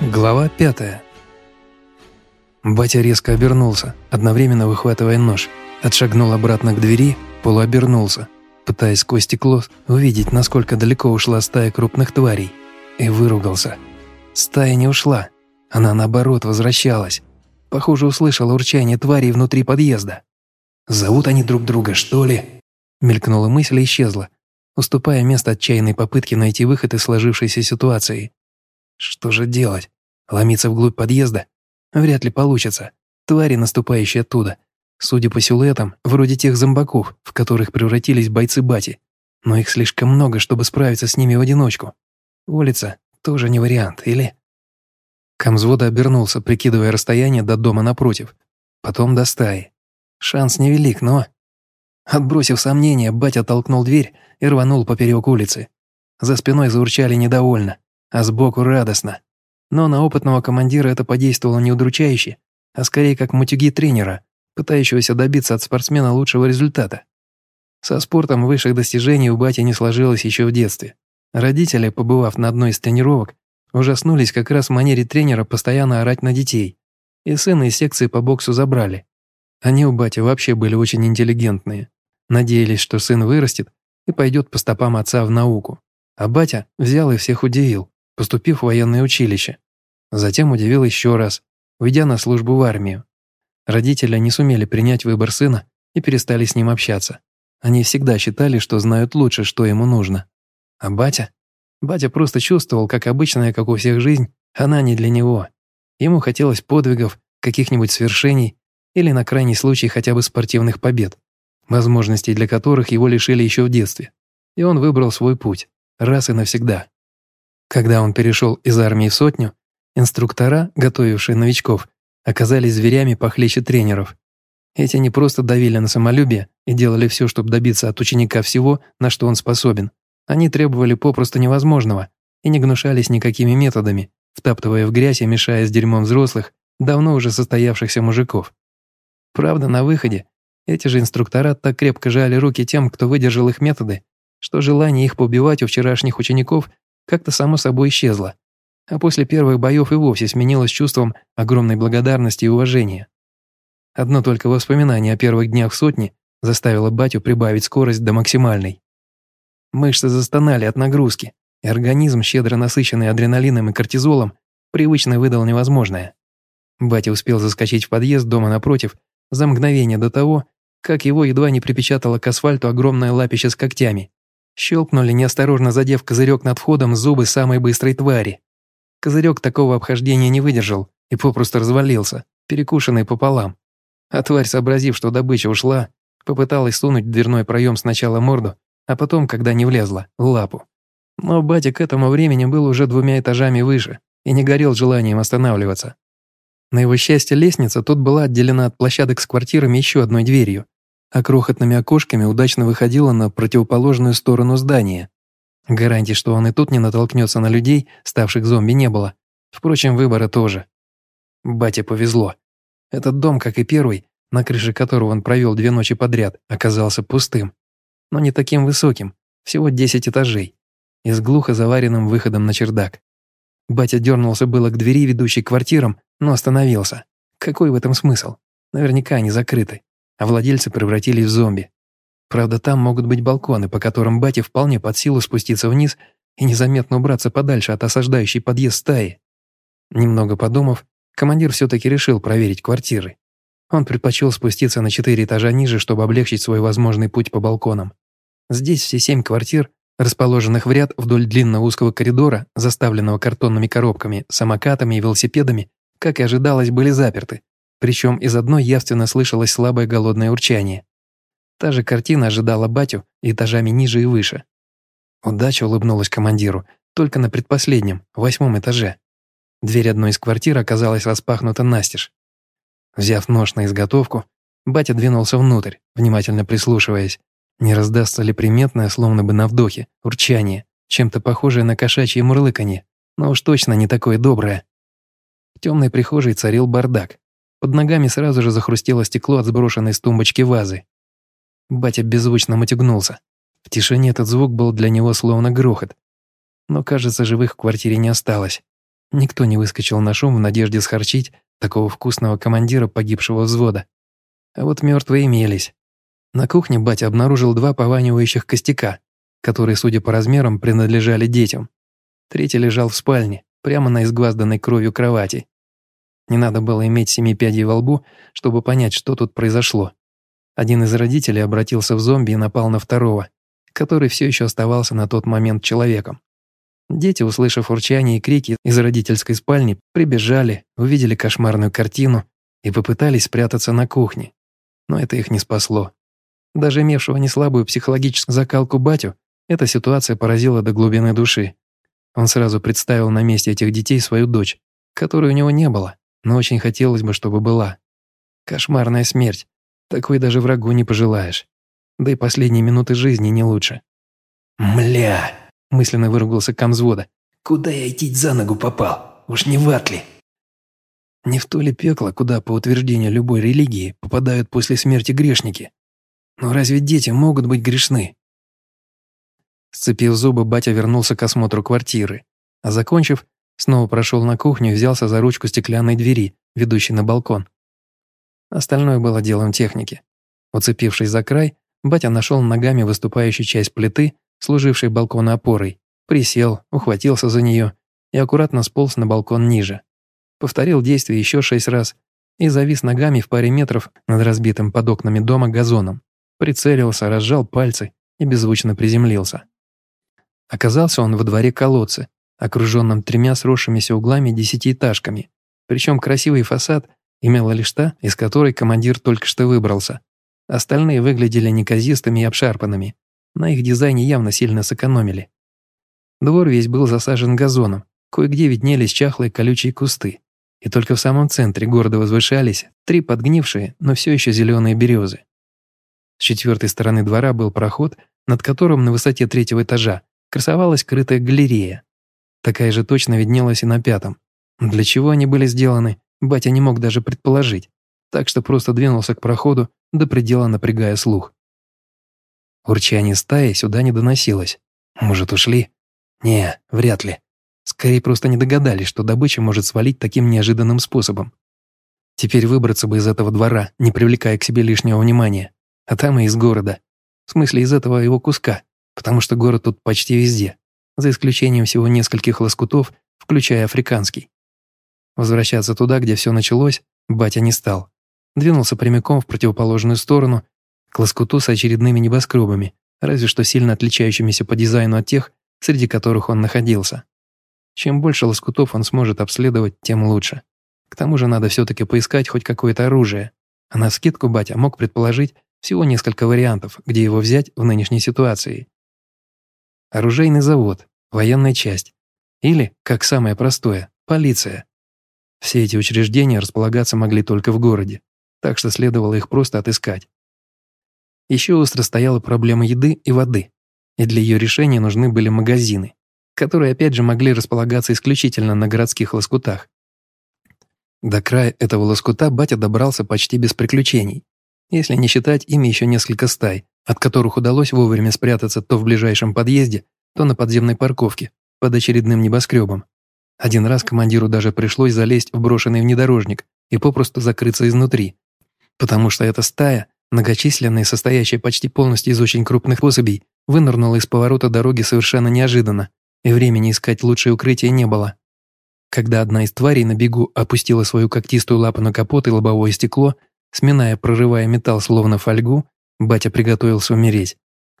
Глава пятая. Батя резко обернулся, одновременно выхватывая нож. Отшагнул обратно к двери, полуобернулся, пытаясь сквозь стекло увидеть, насколько далеко ушла стая крупных тварей. И выругался. Стая не ушла. Она, наоборот, возвращалась. Похоже, услышала урчание тварей внутри подъезда. «Зовут они друг друга, что ли?» Мелькнула мысль и исчезла, уступая место отчаянной попытке найти выход из сложившейся ситуации. Что же делать? Ломиться вглубь подъезда? Вряд ли получится. Твари, наступающие оттуда. Судя по силуэтам, вроде тех зомбаков, в которых превратились бойцы Бати. Но их слишком много, чтобы справиться с ними в одиночку. Улица тоже не вариант, или... Камзвода обернулся, прикидывая расстояние до дома напротив. Потом до стаи. Шанс невелик, но... Отбросив сомнения, батя толкнул дверь и рванул поперек улицы. За спиной заурчали недовольно, а сбоку радостно. Но на опытного командира это подействовало не удручающе, а скорее как мутюги тренера, пытающегося добиться от спортсмена лучшего результата. Со спортом высших достижений у бати не сложилось еще в детстве. Родители, побывав на одной из тренировок, ужаснулись как раз в манере тренера постоянно орать на детей, и сына из секции по боксу забрали. Они у бати вообще были очень интеллигентные. Надеялись, что сын вырастет и пойдет по стопам отца в науку. А батя взял и всех удивил, поступив в военное училище. Затем удивил еще раз, уйдя на службу в армию. Родители не сумели принять выбор сына и перестали с ним общаться. Они всегда считали, что знают лучше, что ему нужно. А батя? Батя просто чувствовал, как обычная, как у всех жизнь, она не для него. Ему хотелось подвигов, каких-нибудь свершений или на крайний случай хотя бы спортивных побед, возможностей для которых его лишили еще в детстве. И он выбрал свой путь, раз и навсегда. Когда он перешел из армии в сотню, инструктора, готовившие новичков, оказались зверями похлеще тренеров. Эти не просто давили на самолюбие и делали все, чтобы добиться от ученика всего, на что он способен. Они требовали попросту невозможного и не гнушались никакими методами, втаптывая в грязь и мешая с дерьмом взрослых, давно уже состоявшихся мужиков. Правда, на выходе эти же инструктора так крепко жали руки тем, кто выдержал их методы, что желание их побивать у вчерашних учеников как-то само собой исчезло, а после первых боев и вовсе сменилось чувством огромной благодарности и уважения. Одно только воспоминание о первых днях в сотне заставило батю прибавить скорость до максимальной. Мышцы застонали от нагрузки, и организм, щедро насыщенный адреналином и кортизолом, привычно выдал невозможное. Батя успел заскочить в подъезд дома напротив за мгновение до того, как его едва не припечатало к асфальту огромное лапище с когтями. Щелкнули, неосторожно задев козырек над входом зубы самой быстрой твари. Козырек такого обхождения не выдержал и попросту развалился, перекушенный пополам. А тварь, сообразив, что добыча ушла, попыталась сунуть в дверной проем сначала морду, а потом, когда не влезла, лапу. Но батя к этому времени был уже двумя этажами выше и не горел желанием останавливаться. На его счастье лестница тут была отделена от площадок с квартирами еще одной дверью, а крохотными окошками удачно выходила на противоположную сторону здания. Гарантий, что он и тут не натолкнется на людей, ставших зомби, не было. Впрочем, выбора тоже. Бате повезло. Этот дом, как и первый, на крыше которого он провел две ночи подряд, оказался пустым. Но не таким высоким, всего 10 этажей, и с глухо заваренным выходом на чердак. Батя дернулся было к двери, ведущей к квартирам, но остановился. Какой в этом смысл? Наверняка они закрыты, а владельцы превратились в зомби. Правда, там могут быть балконы, по которым бате вполне под силу спуститься вниз и незаметно убраться подальше от осаждающей подъезд стаи. Немного подумав, командир все-таки решил проверить квартиры. Он предпочел спуститься на четыре этажа ниже, чтобы облегчить свой возможный путь по балконам. Здесь все семь квартир, расположенных в ряд вдоль длинного узкого коридора, заставленного картонными коробками, самокатами и велосипедами, как и ожидалось, были заперты, причем из одной явственно слышалось слабое голодное урчание. Та же картина ожидала батю этажами ниже и выше. Удача улыбнулась командиру, только на предпоследнем, восьмом этаже. Дверь одной из квартир оказалась распахнута настежь. Взяв нож на изготовку, батя двинулся внутрь, внимательно прислушиваясь, не раздастся ли приметное, словно бы на вдохе, урчание, чем-то похожее на кошачье мурлыканье, но уж точно не такое доброе. В темной прихожей царил бардак. Под ногами сразу же захрустело стекло от сброшенной с тумбочки вазы. Батя беззвучно мотягнулся. В тишине этот звук был для него словно грохот. Но, кажется, живых в квартире не осталось. Никто не выскочил на шум в надежде схорчить такого вкусного командира погибшего взвода. А вот мертвые имелись. На кухне батя обнаружил два пованивающих костяка, которые, судя по размерам, принадлежали детям. Третий лежал в спальне, прямо на изгвазданной кровью кровати. Не надо было иметь семи пядей во лбу, чтобы понять, что тут произошло. Один из родителей обратился в зомби и напал на второго, который все еще оставался на тот момент человеком. Дети, услышав урчание и крики из родительской спальни, прибежали, увидели кошмарную картину и попытались спрятаться на кухне. Но это их не спасло. Даже имевшего неслабую психологическую закалку батю, эта ситуация поразила до глубины души. Он сразу представил на месте этих детей свою дочь, которой у него не было, но очень хотелось бы, чтобы была. Кошмарная смерть. Такой даже врагу не пожелаешь. Да и последние минуты жизни не лучше. «Мля!» – мысленно выругался комзвода. «Куда я идти за ногу попал? Уж не в ад ли?» Не в то ли пекло, куда, по утверждению любой религии, попадают после смерти грешники? Но разве дети могут быть грешны? Сцепив зубы, батя вернулся к осмотру квартиры, а закончив, снова прошел на кухню и взялся за ручку стеклянной двери, ведущей на балкон. Остальное было делом техники. Уцепившись за край, батя нашел ногами выступающую часть плиты, служившей балкону опорой, присел, ухватился за нее и аккуратно сполз на балкон ниже. Повторил действие еще шесть раз и завис ногами в паре метров над разбитым под окнами дома газоном. Прицелился, разжал пальцы и беззвучно приземлился. Оказался он во дворе колодца, окруженном тремя сросшимися углами десятиэтажками, причем красивый фасад имела лишь та, из которой командир только что выбрался. Остальные выглядели неказистыми и обшарпанными. На их дизайне явно сильно сэкономили. Двор весь был засажен газоном, кое-где виднелись чахлые колючие кусты. И только в самом центре города возвышались три подгнившие, но все еще зеленые березы. С четвертой стороны двора был проход, над которым на высоте третьего этажа красовалась крытая галерея. Такая же точно виднелась и на пятом. Для чего они были сделаны, Батя не мог даже предположить, так что просто двинулся к проходу, до предела напрягая слух. Урчание стаи сюда не доносилось. Может, ушли? Не, вряд ли. Скорее, просто не догадались, что добыча может свалить таким неожиданным способом. Теперь выбраться бы из этого двора, не привлекая к себе лишнего внимания. А там и из города. В смысле, из этого его куска, потому что город тут почти везде, за исключением всего нескольких лоскутов, включая африканский. Возвращаться туда, где все началось, батя не стал. Двинулся прямиком в противоположную сторону, к лоскуту с очередными небоскребами, разве что сильно отличающимися по дизайну от тех, среди которых он находился. Чем больше лоскутов он сможет обследовать, тем лучше. К тому же надо все-таки поискать хоть какое-то оружие. А на скидку батя мог предположить всего несколько вариантов, где его взять в нынешней ситуации. Оружейный завод, военная часть. Или, как самое простое, полиция. Все эти учреждения располагаться могли только в городе, так что следовало их просто отыскать. Еще остро стояла проблема еды и воды, и для ее решения нужны были магазины, которые опять же могли располагаться исключительно на городских лоскутах. До края этого лоскута батя добрался почти без приключений, если не считать ими еще несколько стай, от которых удалось вовремя спрятаться то в ближайшем подъезде, то на подземной парковке под очередным небоскребом. Один раз командиру даже пришлось залезть в брошенный внедорожник и попросту закрыться изнутри, потому что эта стая, многочисленная и состоящая почти полностью из очень крупных особей, вынырнула из поворота дороги совершенно неожиданно, и времени искать лучшее укрытие не было. Когда одна из тварей на бегу опустила свою когтистую лапу на капот и лобовое стекло, сминая, прорывая металл словно фольгу, батя приготовился умереть.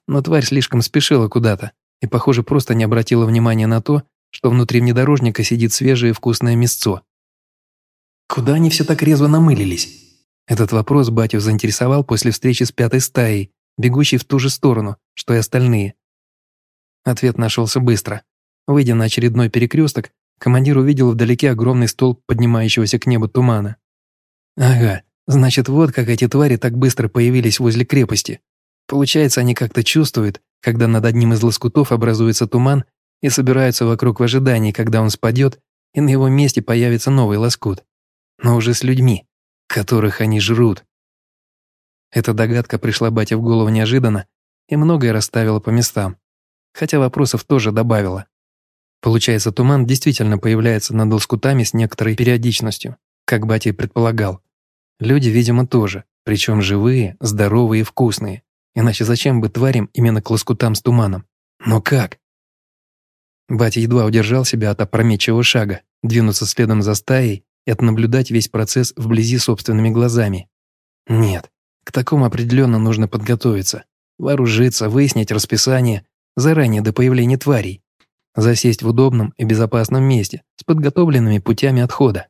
Но тварь слишком спешила куда-то и, похоже, просто не обратила внимания на то, что внутри внедорожника сидит свежее вкусное мясцо. Куда они все так резво намылились? Этот вопрос батю заинтересовал после встречи с пятой стаей, бегущей в ту же сторону, что и остальные. Ответ нашелся быстро. Выйдя на очередной перекресток, командир увидел вдалеке огромный столб поднимающегося к небу тумана. Ага, значит, вот как эти твари так быстро появились возле крепости. Получается, они как-то чувствуют, когда над одним из лоскутов образуется туман и собираются вокруг в ожидании, когда он спадет, и на его месте появится новый лоскут. Но уже с людьми, которых они жрут. Эта догадка пришла бате в голову неожиданно и многое расставила по местам, хотя вопросов тоже добавила. Получается, туман действительно появляется над лоскутами с некоторой периодичностью, как батя и предполагал. Люди, видимо, тоже, причем живые, здоровые и вкусные. Иначе зачем бы тварям именно к лоскутам с туманом? Но как? Батя едва удержал себя от опрометчивого шага, двинуться следом за стаей и отнаблюдать весь процесс вблизи собственными глазами. Нет, к такому определенно нужно подготовиться, вооружиться, выяснить расписание заранее до появления тварей засесть в удобном и безопасном месте с подготовленными путями отхода.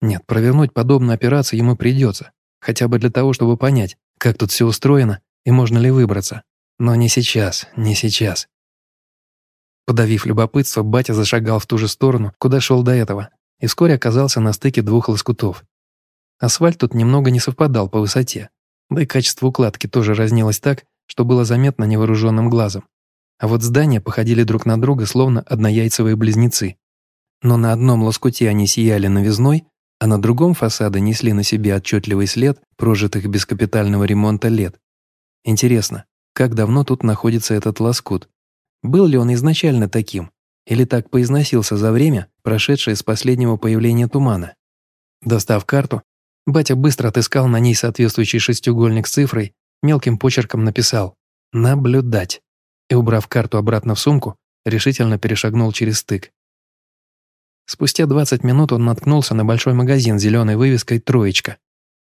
Нет, провернуть подобную операцию ему придется, хотя бы для того, чтобы понять, как тут все устроено и можно ли выбраться. Но не сейчас, не сейчас. Подавив любопытство, батя зашагал в ту же сторону, куда шел до этого, и вскоре оказался на стыке двух лоскутов. Асфальт тут немного не совпадал по высоте, да и качество укладки тоже разнилось так, что было заметно невооруженным глазом. А вот здания походили друг на друга, словно однояйцевые близнецы. Но на одном лоскуте они сияли новизной, а на другом фасады несли на себе отчетливый след прожитых без капитального ремонта лет. Интересно, как давно тут находится этот лоскут? Был ли он изначально таким? Или так поизносился за время, прошедшее с последнего появления тумана? Достав карту, батя быстро отыскал на ней соответствующий шестиугольник с цифрой, мелким почерком написал «Наблюдать» и, убрав карту обратно в сумку, решительно перешагнул через стык. Спустя 20 минут он наткнулся на большой магазин с зеленой вывеской «Троечка».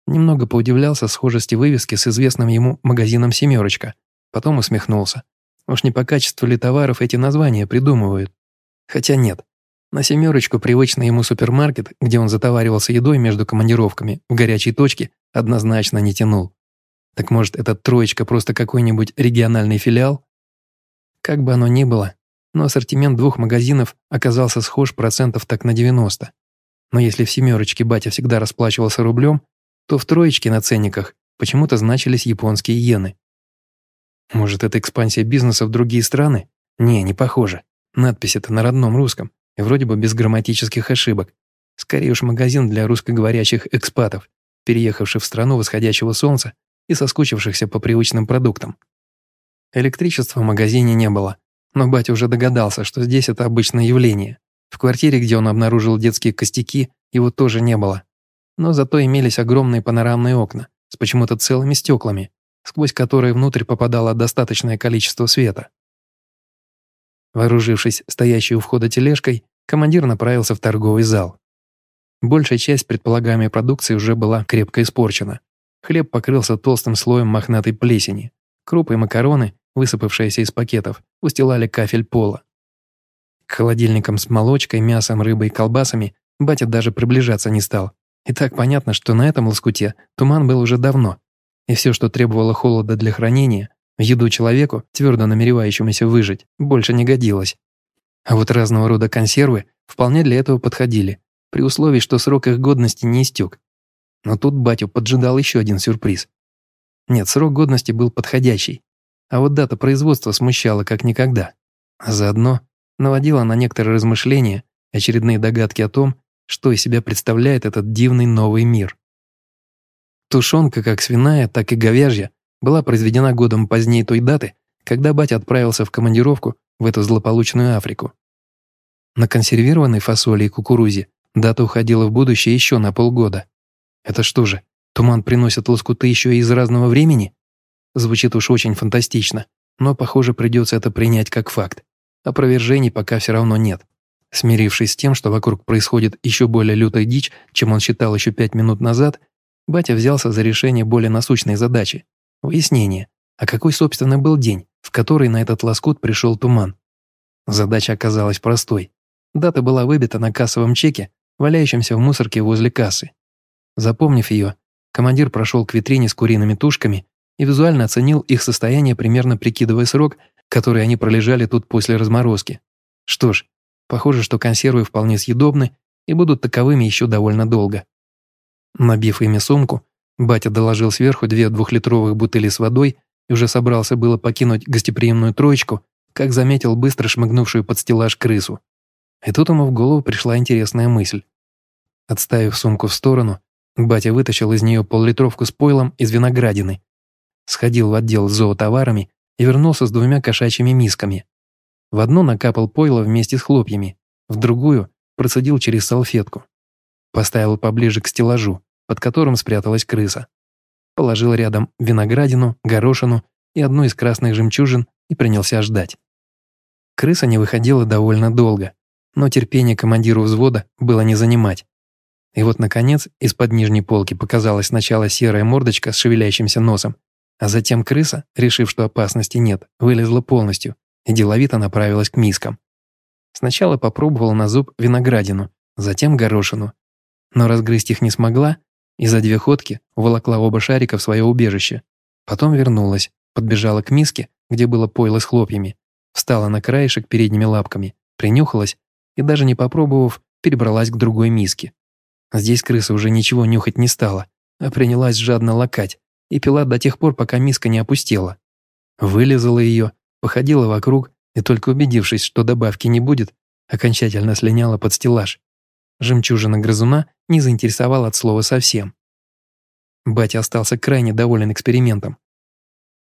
Немного поудивлялся схожести вывески с известным ему магазином «Семерочка», потом усмехнулся. Уж не по качеству ли товаров эти названия придумывают? Хотя нет. На «Семерочку» привычный ему супермаркет, где он затоваривался едой между командировками, в горячей точке, однозначно не тянул. Так может, этот «Троечка» просто какой-нибудь региональный филиал? Как бы оно ни было, но ассортимент двух магазинов оказался схож процентов так на 90. Но если в «семерочке» батя всегда расплачивался рублем, то в «троечке» на ценниках почему-то значились японские иены. Может, это экспансия бизнеса в другие страны? Не, не похоже. Надпись это на родном русском, и вроде бы без грамматических ошибок. Скорее уж магазин для русскоговорящих экспатов, переехавших в страну восходящего солнца и соскучившихся по привычным продуктам. Электричества в магазине не было, но батя уже догадался, что здесь это обычное явление. В квартире, где он обнаружил детские костяки, его тоже не было. Но зато имелись огромные панорамные окна с почему-то целыми стеклами, сквозь которые внутрь попадало достаточное количество света. Вооружившись стоящей у входа тележкой, командир направился в торговый зал. Большая часть предполагаемой продукции уже была крепко испорчена. Хлеб покрылся толстым слоем мохнатой плесени. Крупы и макароны высыпавшиеся из пакетов, устилали кафель пола. К холодильникам с молочкой, мясом, рыбой и колбасами батя даже приближаться не стал. И так понятно, что на этом лоскуте туман был уже давно, и все, что требовало холода для хранения, в еду человеку, твердо намеревающемуся выжить, больше не годилось. А вот разного рода консервы вполне для этого подходили, при условии, что срок их годности не истек. Но тут батю поджидал еще один сюрприз. Нет, срок годности был подходящий, а вот дата производства смущала как никогда. А заодно наводила на некоторые размышления, очередные догадки о том, что из себя представляет этот дивный новый мир. Тушенка, как свиная, так и говяжья, была произведена годом позднее той даты, когда батя отправился в командировку в эту злополучную Африку. На консервированной фасоли и кукурузе дата уходила в будущее еще на полгода. Это что же, туман приносит лоскуты еще из разного времени? Звучит уж очень фантастично, но, похоже, придется это принять как факт. Опровержений пока все равно нет. Смирившись с тем, что вокруг происходит еще более лютая дичь, чем он считал еще пять минут назад, батя взялся за решение более насущной задачи – выяснение, а какой, собственно, был день, в который на этот лоскут пришел туман. Задача оказалась простой. Дата была выбита на кассовом чеке, валяющемся в мусорке возле кассы. Запомнив ее, командир прошел к витрине с куриными тушками и визуально оценил их состояние, примерно прикидывая срок, который они пролежали тут после разморозки. Что ж, похоже, что консервы вполне съедобны и будут таковыми еще довольно долго. Набив ими сумку, батя доложил сверху две двухлитровых бутыли с водой и уже собрался было покинуть гостеприимную троечку, как заметил быстро шмыгнувшую под стеллаж крысу. И тут ему в голову пришла интересная мысль. Отставив сумку в сторону, батя вытащил из нее поллитровку с пойлом из виноградины сходил в отдел с зоотоварами и вернулся с двумя кошачьими мисками. В одну накапал пойло вместе с хлопьями, в другую процедил через салфетку. Поставил поближе к стеллажу, под которым спряталась крыса. Положил рядом виноградину, горошину и одну из красных жемчужин и принялся ждать. Крыса не выходила довольно долго, но терпение командиру взвода было не занимать. И вот, наконец, из-под нижней полки показалась сначала серая мордочка с шевелящимся носом, а затем крыса, решив, что опасности нет, вылезла полностью и деловито направилась к мискам. Сначала попробовала на зуб виноградину, затем горошину. Но разгрызть их не смогла и за две ходки уволокла оба шарика в свое убежище. Потом вернулась, подбежала к миске, где было пойло с хлопьями, встала на краешек передними лапками, принюхалась и даже не попробовав, перебралась к другой миске. Здесь крыса уже ничего нюхать не стала, а принялась жадно лакать и пила до тех пор, пока миска не опустела. Вылезала ее, походила вокруг и только убедившись, что добавки не будет, окончательно слиняла под стеллаж. Жемчужина грызуна не заинтересовала от слова совсем. Батя остался крайне доволен экспериментом.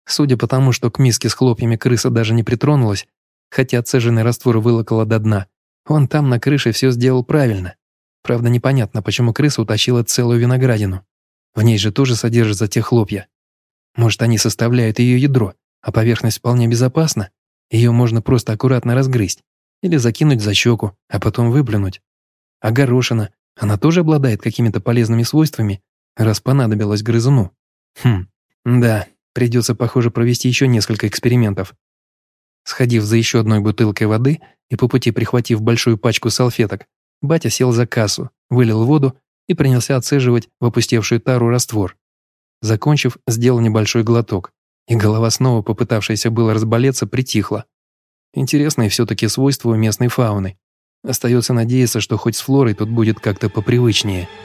Судя по тому, что к миске с хлопьями крыса даже не притронулась, хотя отцеженный раствор вылокала до дна, он там на крыше все сделал правильно. Правда, непонятно, почему крыса утащила целую виноградину. В ней же тоже содержатся те хлопья. Может, они составляют ее ядро, а поверхность вполне безопасна? Ее можно просто аккуратно разгрызть или закинуть за щеку, а потом выплюнуть. А горошина, она тоже обладает какими-то полезными свойствами, раз понадобилась грызуну. Хм, да, придется, похоже, провести еще несколько экспериментов. Сходив за еще одной бутылкой воды и по пути прихватив большую пачку салфеток, батя сел за кассу, вылил воду и принялся отцеживать в опустевшую тару раствор. Закончив, сделал небольшой глоток, и голова снова, попытавшаяся было разболеться, притихла. Интересные все-таки свойства местной фауны. Остается надеяться, что хоть с флорой тут будет как-то попривычнее –